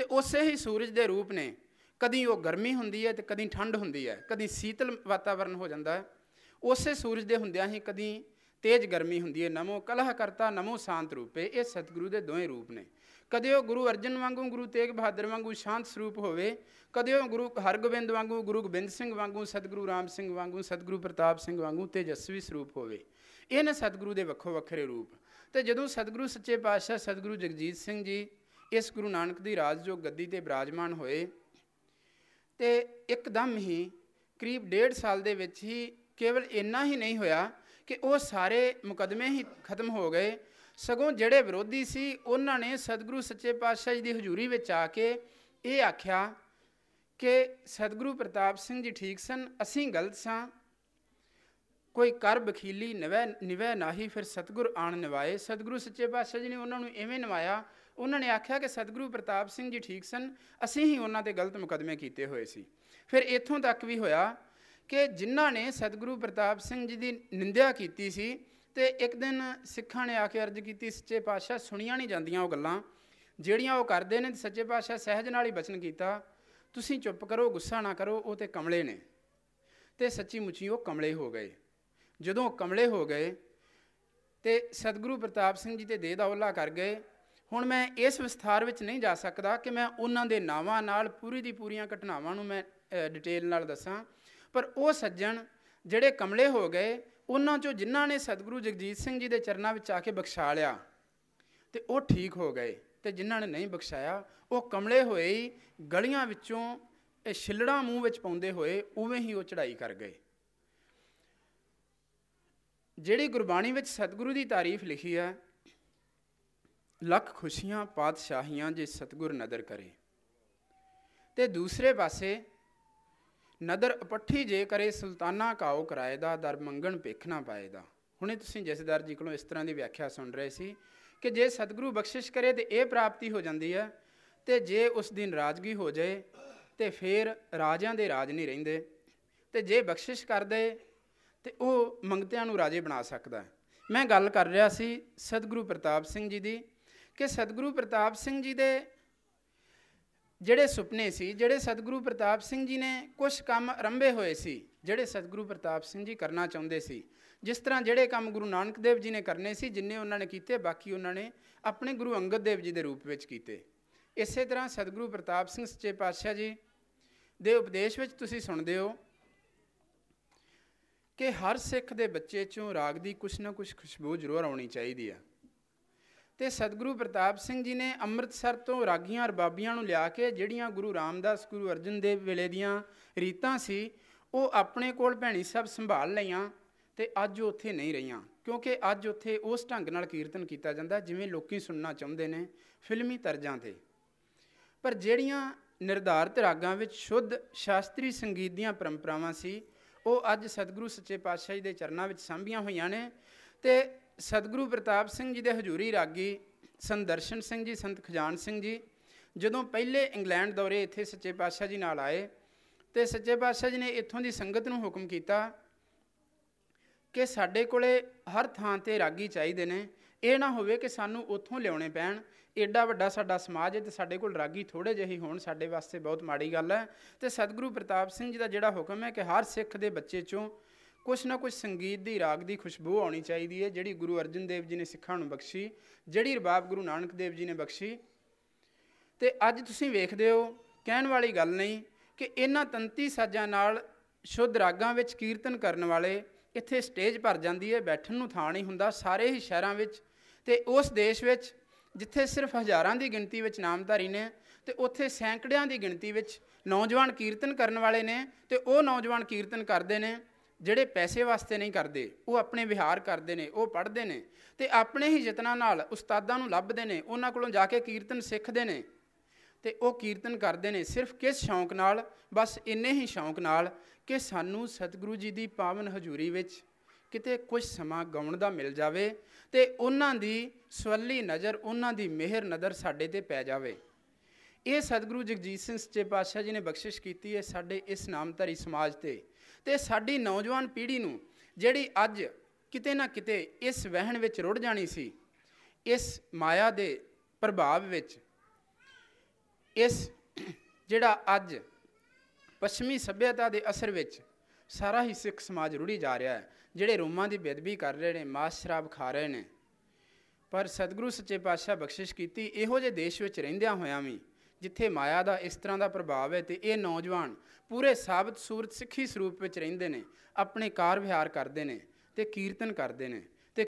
ਤੇ ਉਸੇ ਹੀ ਸੂਰਜ ਦੇ ਰੂਪ ਨੇ। ਕਦੀ ਉਹ ਗਰਮੀ ਹੁੰਦੀ ਹੈ ਤੇ ਕਦੀ ਠੰਡ ਹੁੰਦੀ ਹੈ, ਕਦੀ ਸੀਤਲ ਵਾਤਾਵਰਣ ਹੋ ਜਾਂਦਾ ਹੈ। ਉਸੇ ਸੂਰਜ ਦੇ ਹੁੰਦਿਆਂ ਹੀ ਕਦੀ ਤੇਜ ਗਰਮੀ ਹੁੰਦੀ ਹੈ। ਨਮੋ ਕਲਹ ਕਰਤਾ ਨਮੋ ਸ਼ਾਂਤ ਰੂਪੇ, ਇਹ ਸਤਿਗੁਰੂ ਦੇ ਦੋਵੇਂ ਰੂਪ ਨੇ। ਕਦੇ ਉਹ ਗੁਰੂ ਅਰਜਨ ਵਾਂਗੂ, ਗੁਰੂ ਤੇਗ ਬਹਾਦਰ ਵਾਂਗੂ ਸ਼ਾਂਤ ਸਰੂਪ ਹੋਵੇ, ਕਦੇ ਉਹ ਗੁਰੂ ਹਰਗੋਬਿੰਦ ਵਾਂਗੂ, ਗੁਰੂ ਗੋਬਿੰਦ ਸਿੰਘ ਵਾਂਗੂ, ਸਤਿਗੁਰੂ ਰਾਮ ਸਿੰਘ ਵਾਂਗੂ, ਸਤਿਗੁਰੂ ਪ੍ਰਤਾਪ ਸਿੰਘ ਵਾਂਗੂ ਤੇਜਸਵੀ ਸਰੂਪ ਹੋਵੇ। ਇਹ ਨੇ ਸਤਿਗੁਰੂ ਦੇ ਵੱਖੋ ਵੱਖਰੇ ਰੂਪ। ਤੇ ਜਦੋਂ ਸਤਿਗੁਰੂ ਸੱਚੇ ਪਾਤਸ਼ਾਹ ਸਤਿਗੁਰੂ ਜਗਜੀਤ ਸਿੰਘ ਜੀ ਇਸ ਗੁਰੂ ਨਾਨਕ ਦੀ ਰਾਜਯੋਗ ਗੱਦੀ ਤੇ ਬਿਰਾਜਮਾਨ ਹੋਏ ਤੇ ਇੱਕਦਮ ਹੀ ਕਰੀਬ ਡੇਢ ਸਾਲ ਦੇ ਵਿੱਚ ਹੀ ਕੇਵਲ ਇੰਨਾ ਹੀ ਨਹੀਂ ਹੋਇਆ ਕਿ ਉਹ ਸਾਰੇ ਮੁਕਦਮੇ ਹੀ ਖਤਮ ਹੋ ਗਏ। ਸਗੋਂ ਜਿਹੜੇ ਵਿਰੋਧੀ ਸੀ, ਉਹਨਾਂ ਨੇ ਸਤਿਗੁਰੂ ਸੱਚੇ ਪਾਤਸ਼ਾਹ ਜੀ ਦੀ ਹਜ਼ੂਰੀ ਵਿੱਚ ਆ ਕੇ ਇਹ ਆਖਿਆ ਕਿ, ਸਤਿਗੁਰੂ ਪ੍ਰਤਾਪ ਸਿੰਘ ਜੀ ਠੀਕ ਸਨ, ਅਸੀਂ ਗਲਤ ਸਾਂ। ਕੋਈ ਕਰ ਬਖੀਲੀ ਨਿਵੈ ਨਿਵੈ ਨਾਹੀ, ਫਿਰ ਸਤਿਗੁਰ ਆਣ ਨਿਵਾਏ। ਸਤਿਗੁਰੂ ਸੱਚੇ ਪਾਤਸ਼ਾਹ ਜੀ ਨੇ ਉਹਨਾਂ ਨੂੰ ਐਵੇਂ ਨਵਾਇਆ ਉਹਨਾਂ ਨੇ ਆਖਿਆ ਕਿ ਸਤਿਗੁਰੂ ਪ੍ਰਤਾਪ ਸਿੰਘ ਜੀ ਠੀਕ ਸਨ, ਅਸੀਂ ਹੀ ਉਹਨਾਂ ਤੇ ਗਲਤ ਮੁਕਦਮੇ ਕੀਤੇ ਹੋਏ ਸੀ। ਫਿਰ ਇੱਥੋਂ ਤੱਕ ਵੀ ਹੋਇਆ ਕਿ ਜਿਨ੍ਹਾਂ ਨੇ ਸਤਿਗੁਰੂ ਪ੍ਰਤਾਪ ਸਿੰਘ ਜੀ ਦੀ ਨਿੰਦਿਆ ਕੀਤੀ ਸੀ ਤੇ ਇੱਕ ਦਿਨ ਸਿੱਖਾਂ ਨੇ ਆ ਕੇ ਅਰਜ਼ ਕੀਤੀ, ਸੱਚੇ ਪਾਤਸ਼ਾਹ ਸੁਣੀਆਂ ਨਹੀਂ ਜਾਂਦੀਆਂ ਉਹ ਗੱਲਾਂ। ਜਿਹੜੀਆਂ ਉਹ ਕਰਦੇ ਨੇ ਸੱਚੇ ਪਾਤਸ਼ਾਹ ਸਹਿਜ ਨਾਲ ਹੀ ਬਚਨ ਕੀਤਾ, ਤੁਸੀਂ ਚੁੱਪ ਕਰੋ, ਗੁੱਸਾ ਨਾ ਕਰੋ, ਉਹ ਤੇ ਕਮਲੇ ਨੇ। ਤੇ ਸੱਚੀ ਮੁੱਚੀ ਉਹ ਕਮਲੇ ਹੋ ਗਏ। ਜਦੋਂ ਕਮਲੇ ਹੋ ਗਏ ਤੇ ਸਤਿਗੁਰੂ ਪ੍ਰਤਾਪ ਸਿੰਘ ਜੀ ਤੇ ਦੇਹ ਦਾ ਔਲਾ ਕਰ ਗਏ ਹੁਣ ਮੈਂ ਇਸ ਵਿਸਥਾਰ ਵਿੱਚ ਨਹੀਂ ਜਾ ਸਕਦਾ ਕਿ ਮੈਂ ਉਹਨਾਂ ਦੇ ਨਾਵਾਂ ਨਾਲ ਪੂਰੀ ਦੀ ਪੂਰੀਆਂ ਘਟਨਾਵਾਂ ਨੂੰ ਮੈਂ ਡਿਟੇਲ ਨਾਲ ਦੱਸਾਂ। ਪਰ ਉਹ ਸੱਜਣ ਜਿਹੜੇ ਕਮਲੇ ਹੋ ਗਏ, ਉਹਨਾਂ ਚੋਂ ਜਿਨ੍ਹਾਂ ਨੇ ਸਤਿਗੁਰੂ ਜਗਜੀਤ ਸਿੰਘ ਜੀ ਦੇ ਚਰਨਾਂ ਵਿੱਚ ਆ ਕੇ ਬਖਸ਼ਾ ਲਿਆ, ਤੇ ਉਹ ਠੀਕ ਹੋ ਗਏ। ਤੇ ਜਿਨ੍ਹਾਂ ਨੇ ਨਹੀਂ ਬਖਸ਼ਾਇਆ, ਉਹ ਕਮਲੇ ਹੋਏ ਹੀ ਗਲੀਆਂ ਵਿੱਚੋਂ, ਇਹ ਛਿੱਲੜਾ ਮੂੰਹ ਵਿੱਚ ਪਾਉਂਦੇ ਹੋਏ ਉਵੇਂ ਹੀ ਉਹ ਚੜ੍ਹਾਈ ਕਰ ਗਏ। ਜਿਹੜੀ ਗੁਰਬਾਣੀ ਵਿੱਚ ਸਤਿਗੁਰੂ ਦੀ ਤਾਰੀਫ ਲਿਖੀ ਹੈ ਲੱਖ ਖੁਸ਼ੀਆਂ ਪਾਤਸ਼ਾਹੀਆਂ ਜੇ ਸਤਿਗੁਰ ਨਦਰ ਕਰੇ। ਤੇ ਦੂਸਰੇ ਪਾਸੇ ਨਦਰ ਅਪੱਠੀ ਜੇ ਕਰੇ ਸੁਲਤਾਨਾ ਕਾਓ ਕਰਾਇਦਾ ਦਰ ਮੰਗਣ ਭਿੱਖ ਨਾ ਪਾਏਦਾ ਹੁਣੇ ਤੁਸੀਂ ਜਸਦਾਰ ਜੀ ਕੋਲੋਂ ਇਸ ਤਰ੍ਹਾਂ ਦੀ ਵਿਆਖਿਆ ਸੁਣ ਰਹੇ ਸੀ ਕਿ ਜੇ ਸਤਿਗੁਰੂ ਬਖਸ਼ਿਸ਼ ਕਰੇ ਤੇ ਇਹ ਪ੍ਰਾਪਤੀ ਹੋ ਜਾਂਦੀ ਹੈ, ਤੇ ਜੇ ਉਸ ਦਿਨ ਰਾਜਗੀ ਹੋ ਜਾਏ ਤੇ ਫਿਰ ਰਾਜਿਆਂ ਦੇ ਰਾਜ ਨਹੀਂ ਰਹਿੰਦੇ, ਤੇ ਜੇ ਬਖਸ਼ਿਸ਼ ਕਰ ਦੇ ਤੇ ਉਹ ਮੰਗਤਿਆਂ ਨੂੰ ਰਾਜੇ ਬਣਾ ਸਕਦਾ ਮੈਂ ਗੱਲ ਕਰ ਰਿਹਾ ਸੀ ਸਤਿਗੁਰੂ ਪ੍ਰਤਾਪ ਸਿੰਘ ਜੀ ਦੀ ਕਿ ਸਤਿਗੁਰੂ ਪ੍ਰਤਾਪ ਸਿੰਘ ਜੀ ਦੇ ਜਿਹੜੇ ਸੁਪਨੇ ਸੀ, ਜਿਹੜੇ ਸਤਿਗੁਰੂ ਪ੍ਰਤਾਪ ਸਿੰਘ ਜੀ ਨੇ ਕੁਝ ਕੰਮ ਆਰੰਭੇ ਹੋਏ ਸੀ, ਜਿਹੜੇ ਸਤਿਗੁਰੂ ਪ੍ਰਤਾਪ ਸਿੰਘ ਜੀ ਕਰਨਾ ਚਾਹੁੰਦੇ ਸੀ, ਜਿਸ ਤਰ੍ਹਾਂ ਜਿਹੜੇ ਕੰਮ ਗੁਰੂ ਨਾਨਕ ਦੇਵ ਜੀ ਨੇ ਕਰਨੇ ਸੀ, ਜਿੰਨੇ ਉਹਨਾਂ ਨੇ ਕੀਤੇ, ਬਾਕੀ ਉਹਨਾਂ ਨੇ ਆਪਣੇ ਗੁਰੂ ਅੰਗਦ ਦੇਵ ਜੀ ਦੇ ਰੂਪ ਵਿੱਚ ਕੀਤੇ। ਇਸੇ ਤਰ੍ਹਾਂ ਸਤਿਗੁਰੂ ਪ੍ਰਤਾਪ ਸਿੰਘ ਸੱਚੇ ਪਾਤਸ਼ਾਹ ਜੀ ਦੇ ਉਪਦੇਸ਼ ਵਿੱਚ ਤੁਸੀਂ ਸੁਣਦੇ ਹੋ ਕਿ ਹਰ ਸਿੱਖ ਦੇ ਬੱਚੇ ਚੋਂ ਰਾਗ ਦੀ ਕੁਛ ਨਾ ਕੁਛ ਖੁਸ਼ਬੂ ਜ਼ਰੂਰ ਆਉਣੀ ਚਾਹੀਦੀ ਆ। ਤੇ ਸਤਿਗੁਰੂ ਪ੍ਰਤਾਪ ਸਿੰਘ ਜੀ ਨੇ ਅੰਮ੍ਰਿਤਸਰ ਤੋਂ ਰਾਗੀਆਂ ਬਾਬੀਆਂ ਨੂੰ ਲਿਆ ਕੇ ਜਿਹੜੀਆਂ ਗੁਰੂ ਰਾਮਦਾਸ, ਗੁਰੂ ਅਰਜਨ ਦੇਵ ਵੇਲੇ ਦੀਆਂ ਰੀਤਾਂ ਸੀ, ਉਹ ਆਪਣੇ ਕੋਲ ਭੈਣੀ ਸਭ ਸੰਭਾਲ ਲਈਆਂ ਤੇ ਅੱਜ ਉੱਥੇ ਨਹੀਂ ਰਹੀਆਂ। ਕਿਉਂਕਿ ਅੱਜ ਉੱਥੇ ਉਸ ਢੰਗ ਨਾਲ ਕੀਰਤਨ ਕੀਤਾ ਜਾਂਦਾ ਜਿਵੇਂ ਲੋਕੀ ਸੁਣਨਾ ਚਾਹੁੰਦੇ ਨੇ, ਫਿਲਮੀ ਤਰਜ਼ਾਂ ਤੇ। ਪਰ ਜਿਹੜੀਆਂ ਨਿਰਧਾਰਤ ਰਾਗਾਂ ਵਿੱਚ ਸ਼ੁੱਧ ਸ਼ਾਸਤਰੀ ਸੰਗੀਤ ਦੀਆਂ ਪਰੰਪਰਾਵਾਂ ਸੀ, ਉਹ ਅੱਜ ਸਤਿਗੁਰੂ ਸੱਚੇ ਪਾਤਸ਼ਾਹ ਜੀ ਦੇ ਚਰਨਾਂ ਵਿੱਚ ਸਾਂਭੀਆਂ ਹੋਈਆਂ ਨੇ ਤੇ ਸਤਿਗੁਰੂ ਪ੍ਰਤਾਪ ਸਿੰਘ ਜੀ ਦੇ ਹਜ਼ੂਰੀ ਰਾਗੀ ਸੰਦਰਸ਼ਨ ਸਿੰਘ ਜੀ, ਸੰਤ ਖਜਾਨ ਸਿੰਘ ਜੀ, ਜਦੋਂ ਪਹਿਲੇ ਇੰਗਲੈਂਡ ਦੌਰੇ ਇੱਥੇ ਸੱਚੇ ਪਾਤਸ਼ਾਹ ਜੀ ਨਾਲ ਆਏ ਤੇ ਸੱਚੇ ਪਾਤਸ਼ਾਹ ਜੀ ਨੇ ਇੱਥੋਂ ਦੀ ਸੰਗਤ ਨੂੰ ਹੁਕਮ ਕੀਤਾ ਕਿ ਸਾਡੇ ਕੋਲੇ ਹਰ ਥਾਂ ਤੇ ਰਾਗੀ ਚਾਹੀਦੇ ਨੇ। ਇਹ ਨਾ ਹੋਵੇ ਕਿ ਸਾਨੂੰ ਉੱਥੋਂ ਲਿਆਉਣੇ ਪੈਣ। ਏਡਾ ਵੱਡਾ ਸਾਡਾ ਸਮਾਜ ਹੈ ਤੇ ਸਾਡੇ ਕੋਲ ਰਾਗੀ ਥੋੜੇ ਜਿਹੇ ਹੋਣ, ਸਾਡੇ ਵਾਸਤੇ ਬਹੁਤ ਮਾੜੀ ਗੱਲ ਹੈ। ਤੇ ਸਤਿਗੁਰੂ ਪ੍ਰਤਾਪ ਸਿੰਘ ਜੀ ਦਾ ਜਿਹੜਾ ਹੁਕਮ ਹੈ ਕਿ ਹਰ ਸਿੱਖ ਦੇ ਬੱਚੇ ਚੋਂ ਕੁਛ ਨਾ ਕੁਛ ਸੰਗੀਤ ਦੀ ਰਾਗ ਦੀ ਖੁਸ਼ਬੂ ਆਉਣੀ ਚਾਹੀਦੀ ਹੈ, ਜਿਹੜੀ ਗੁਰੂ ਅਰਜਨ ਦੇਵ ਜੀ ਨੇ ਸਿੱਖਾਂ ਨੂੰ ਬਖਸ਼ੀ, ਜਿਹੜੀ ਰਬਾਬ ਗੁਰੂ ਨਾਨਕ ਦੇਵ ਜੀ ਨੇ ਬਖਸ਼ੀ। ਤੇ ਅੱਜ ਤੁਸੀਂ ਵੇਖਦੇ ਹੋ, ਕਹਿਣ ਵਾਲੀ ਗੱਲ ਨਹੀਂ, ਕਿ ਇਹਨਾਂ ਤੰਤੀ ਸਾਜ਼ਾਂ ਨਾਲ ਸ਼ੁੱਧ ਰਾਗਾਂ ਵਿੱਚ ਕੀਰਤਨ ਕਰਨ ਵਾਲੇ ਇੱਥੇ ਸਟੇਜ ਭਰ ਜਾਂਦੀ ਹੈ, ਬੈਠਣ ਨੂੰ ਥਾਂ ਨਹੀਂ ਹੁੰਦਾ, ਸਾਰੇ ਹੀ ਸ਼ਹਿਰਾਂ ਵਿੱਚ ਤੇ ਉਸ ਦੇਸ਼ ਵਿੱਚ, ਜਿੱਥੇ ਸਿਰਫ ਹਜ਼ਾਰਾਂ ਦੀ ਗਿਣਤੀ ਵਿੱਚ ਨਾਮਧਾਰੀ ਨੇ ਤੇ ਉੱਥੇ ਸੈਂਕੜਿਆਂ ਦੀ ਗਿਣਤੀ ਵਿੱਚ ਨੌਜਵਾਨ ਕੀਰਤਨ ਕਰਨ ਵਾਲੇ ਨੇ ਤੇ ਉਹ ਨੌਜਵਾਨ ਕੀਰਤਨ ਕਰਦੇ ਨੇ। ਜਿਹੜੇ ਪੈਸੇ ਵਾਸਤੇ ਨਹੀਂ ਕਰਦੇ, ਉਹ ਆਪਣੇ ਵਿਹਾਰ ਕਰਦੇ ਨੇ, ਉਹ ਪੜ੍ਹਦੇ ਨੇ ਤੇ ਆਪਣੇ ਹੀ ਯਤਨਾਂ ਨਾਲ ਉਸਤਾਦਾਂ ਨੂੰ ਲੱਭਦੇ ਨੇ, ਉਹਨਾਂ ਕੋਲੋਂ ਜਾ ਕੇ ਕੀਰਤਨ ਸਿੱਖਦੇ ਨੇ ਤੇ ਉਹ ਕੀਰਤਨ ਕਰਦੇ ਨੇ ਸਿਰਫ ਕਿਸ ਸ਼ੌਂਕ ਨਾਲ? ਬਸ ਇੰਨੇ ਹੀ ਸ਼ੌਂਕ ਨਾਲ ਕਿ ਸਾਨੂੰ ਸਤਿਗੁਰੂ ਜੀ ਦੀ ਪਾਵਨ ਹਜ਼ੂਰੀ ਵਿੱਚ ਕਿਤੇ ਕੁਝ ਸਮਾਂ ਗਾਉਣ ਦਾ ਮਿਲ ਜਾਵੇ ਤੇ ਉਹਨਾਂ ਦੀ ਸਵੱਲੀ ਨਜ਼ਰ, ਉਹਨਾਂ ਦੀ ਮਿਹਰ ਨਜ਼ਰ ਸਾਡੇ ਤੇ ਪੈ ਜਾਵੇ। ਇਹ ਸਤਿਗੁਰੂ ਜਗਜੀਤ ਸਿੰਘ ਸੱਚੇ ਪਾਤਸ਼ਾਹ ਜੀ ਨੇ ਬਖਸ਼ਿਸ਼ ਕੀਤੀ ਹੈ ਸਾਡੇ ਇਸ ਨਾਮਧਾਰੀ ਸਮਾਜ ਤੇ। ਤੇ ਸਾਡੀ ਨੌਜਵਾਨ ਪੀੜ੍ਹੀ ਨੂੰ ਜਿਹੜੀ ਅੱਜ ਕਿਤੇ ਨਾ ਕਿਤੇ ਇਸ ਵਹਿਣ ਵਿੱਚ ਰੁੜ ਜਾਣੀ ਸੀ, ਇਸ ਮਾਇਆ ਦੇ ਪ੍ਰਭਾਵ ਵਿੱਚ, ਇਸ ਜਿਹੜਾ ਅੱਜ ਪੱਛਮੀ ਸੱਭਿਅਤਾ ਦੇ ਅਸਰ ਵਿੱਚ ਸਾਰਾ ਹੀ ਸਿੱਖ ਸਮਾਜ ਰੁੜੀ ਜਾ ਰਿਹਾ ਹੈ, ਜਿਹੜੇ ਰੋਮਾਂ ਦੀ ਬੇਦਬੀ ਕਰ ਰਹੇ ਨੇ, ਮਾਸ ਸ਼ਰਾਬ ਖਾ ਰਹੇ ਨੇ, ਪਰ ਸਤਿਗੁਰੂ ਸੱਚੇ ਪਾਤਸ਼ਾਹ ਬਖਸ਼ਿਸ਼ ਕੀਤੀ, ਇਹੋ ਜਿਹੇ ਦੇਸ਼ ਵਿੱਚ ਰਹਿੰਦਿਆਂ ਹੋਇਆਂ ਵੀ ਜਿੱਥੇ ਮਾਇਆ ਦਾ ਇਸ ਤਰ੍ਹਾਂ ਦਾ ਪ੍ਰਭਾਵ ਹੈ ਤੇ ਇਹ ਨੌਜਵਾਨ ਪੂਰੇ ਸਾਬਤ ਸੂਰਤ ਸਿੱਖੀ ਸਰੂਪ ਵਿੱਚ ਰਹਿੰਦੇ ਨੇ, ਆਪਣੇ ਕਾਰ ਵਿਹਾਰ ਕਰਦੇ ਨੇ ਤੇ ਕੀਰਤਨ ਕਰਦੇ ਨੇ।